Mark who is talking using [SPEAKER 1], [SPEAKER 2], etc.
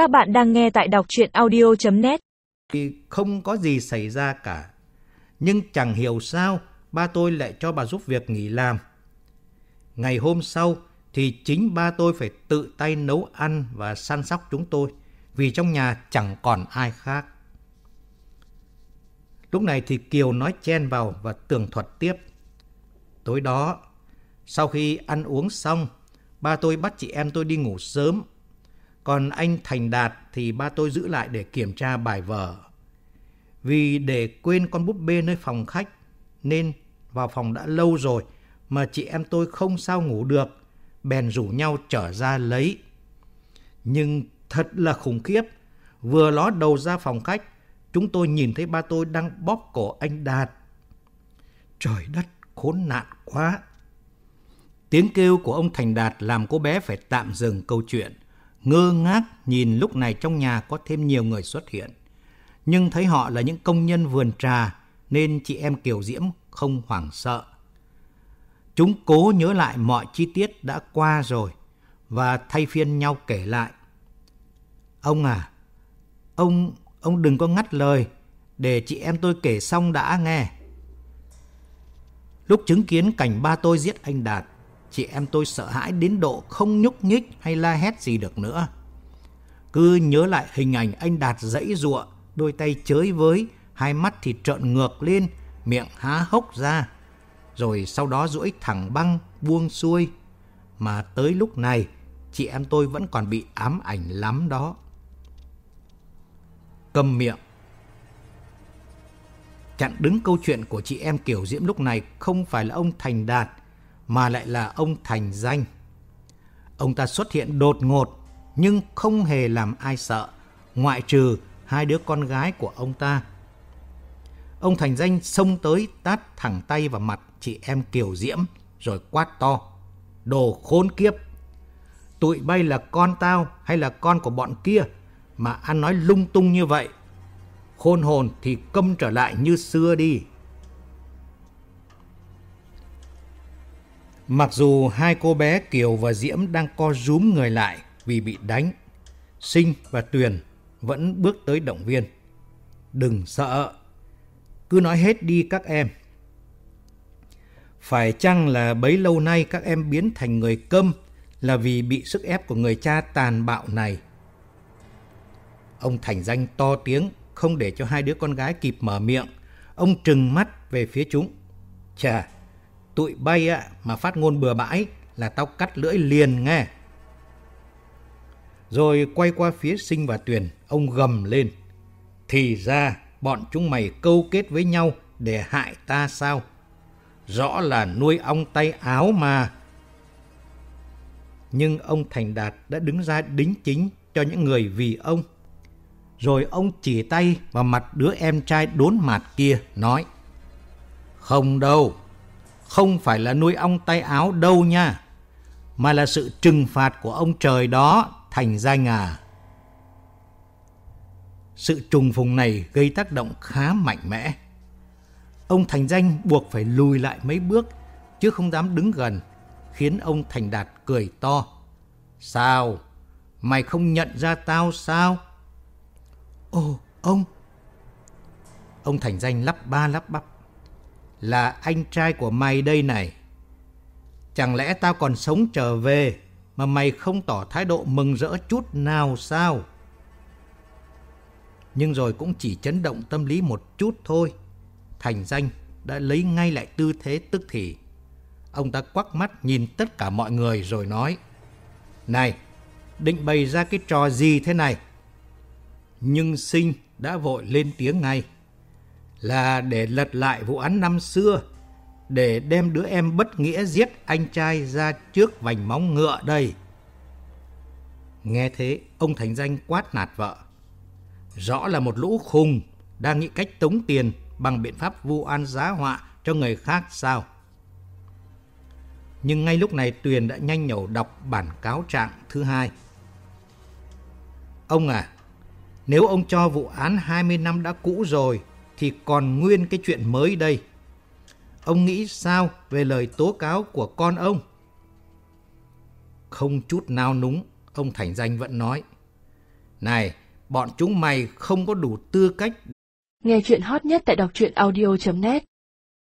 [SPEAKER 1] Các bạn đang nghe tại đọc chuyện audio.net
[SPEAKER 2] không có gì xảy ra cả. Nhưng chẳng hiểu sao ba tôi lại cho bà giúp việc nghỉ làm. Ngày hôm sau thì chính ba tôi phải tự tay nấu ăn và săn sóc chúng tôi vì trong nhà chẳng còn ai khác. Lúc này thì Kiều nói chen vào và tường thuật tiếp. Tối đó, sau khi ăn uống xong, ba tôi bắt chị em tôi đi ngủ sớm. Còn anh Thành Đạt thì ba tôi giữ lại để kiểm tra bài vở. Vì để quên con búp bê nơi phòng khách, nên vào phòng đã lâu rồi mà chị em tôi không sao ngủ được, bèn rủ nhau trở ra lấy. Nhưng thật là khủng khiếp, vừa ló đầu ra phòng khách, chúng tôi nhìn thấy ba tôi đang bóp cổ anh Đạt. Trời đất, khốn nạn quá! Tiếng kêu của ông Thành Đạt làm cô bé phải tạm dừng câu chuyện. Ngơ ngác nhìn lúc này trong nhà có thêm nhiều người xuất hiện. Nhưng thấy họ là những công nhân vườn trà nên chị em Kiều Diễm không hoảng sợ. Chúng cố nhớ lại mọi chi tiết đã qua rồi và thay phiên nhau kể lại. Ông à, ông ông đừng có ngắt lời để chị em tôi kể xong đã nghe. Lúc chứng kiến cảnh ba tôi giết anh Đạt, chị em tôi sợ hãi đến độ không nhúc nhích hay la hét gì được nữa. Cứ nhớ lại hình ảnh anh Đạt dãy ruộng, đôi tay chới với, hai mắt thì trợn ngược lên, miệng há hốc ra. Rồi sau đó duỗi thẳng băng, buông xuôi. Mà tới lúc này, chị em tôi vẫn còn bị ám ảnh lắm đó. Cầm miệng. Chặn đứng câu chuyện của chị em Kiều Diễm lúc này không phải là ông Thành Đạt, mà lại là ông Thành Danh. Ông ta xuất hiện đột ngột, nhưng không hề làm ai sợ, ngoại trừ hai đứa con gái của ông ta. Ông Thành Danh xông tới tát thẳng tay vào mặt chị em Kiều Diễm, rồi quát to. Đồ khốn kiếp! Tụi bay là con tao hay là con của bọn kia mà ăn nói lung tung như vậy? Khôn hồn thì câm trở lại như xưa đi. Mặc dù hai cô bé Kiều và Diễm đang co rúm người lại vì bị đánh, Sinh và Tuyền vẫn bước tới động viên. Đừng sợ, cứ nói hết đi các em. Phải chăng là bấy lâu nay các em biến thành người câm là vì bị sức ép của người cha tàn bạo này? Ông Thành Danh to tiếng, không để cho hai đứa con gái kịp mở miệng. Ông trừng mắt về phía chúng. Chà, tụi bay ạ mà phát ngôn bừa bãi là tao cắt lưỡi liền nghe. Rồi quay qua phía Sinh và Tuyền, ông gầm lên. Thì ra bọn chúng mày câu kết với nhau để hại ta sao? Rõ là nuôi ong tay áo mà. Nhưng ông Thành Đạt đã đứng ra đính chính cho những người vì ông. Rồi ông chỉ tay vào mặt đứa em trai đốn mặt kia, nói Không đâu, không phải là nuôi ong tay áo đâu nha, mà là sự trừng phạt của ông trời đó, thành danh à. Sự trùng phùng này gây tác động khá mạnh mẽ. Ông Thành Danh buộc phải lùi lại mấy bước, chứ không dám đứng gần, khiến ông Thành Đạt cười to. Sao? Mày không nhận ra tao sao? Ồ, ông! Ông Thành Danh lắp ba lắp bắp. Là anh trai của mày đây này. Chẳng lẽ tao còn sống trở về mà mày không tỏ thái độ mừng rỡ chút nào sao? Nhưng rồi cũng chỉ chấn động tâm lý một chút thôi. Thành danh đã lấy ngay lại tư thế tức thì. Ông ta quắc mắt nhìn tất cả mọi người rồi nói. Này, định bày ra cái trò gì thế này? Nhưng sinh đã vội lên tiếng ngay. Là để lật lại vụ án năm xưa, để đem đứa em bất nghĩa giết anh trai ra trước vành móng ngựa đây. Nghe thế, ông Thành Danh quát nạt vợ. Rõ là một lũ khùng đang nghĩ cách tống tiền bằng biện pháp vu an giá họa cho người khác sao? Nhưng ngay lúc này Tuyền đã nhanh nhẩu đọc bản cáo trạng thứ hai. Ông à, nếu ông cho vụ án 20 năm đã cũ rồi thì còn nguyên cái chuyện mới đây. Ông nghĩ sao về lời tố cáo của con ông? Không chút nào núng, ông Thành Danh vẫn nói. Này, bọn chúng mày không có đủ tư cách
[SPEAKER 3] Nghe chuyện hot nhất tại đọc truyện audio.net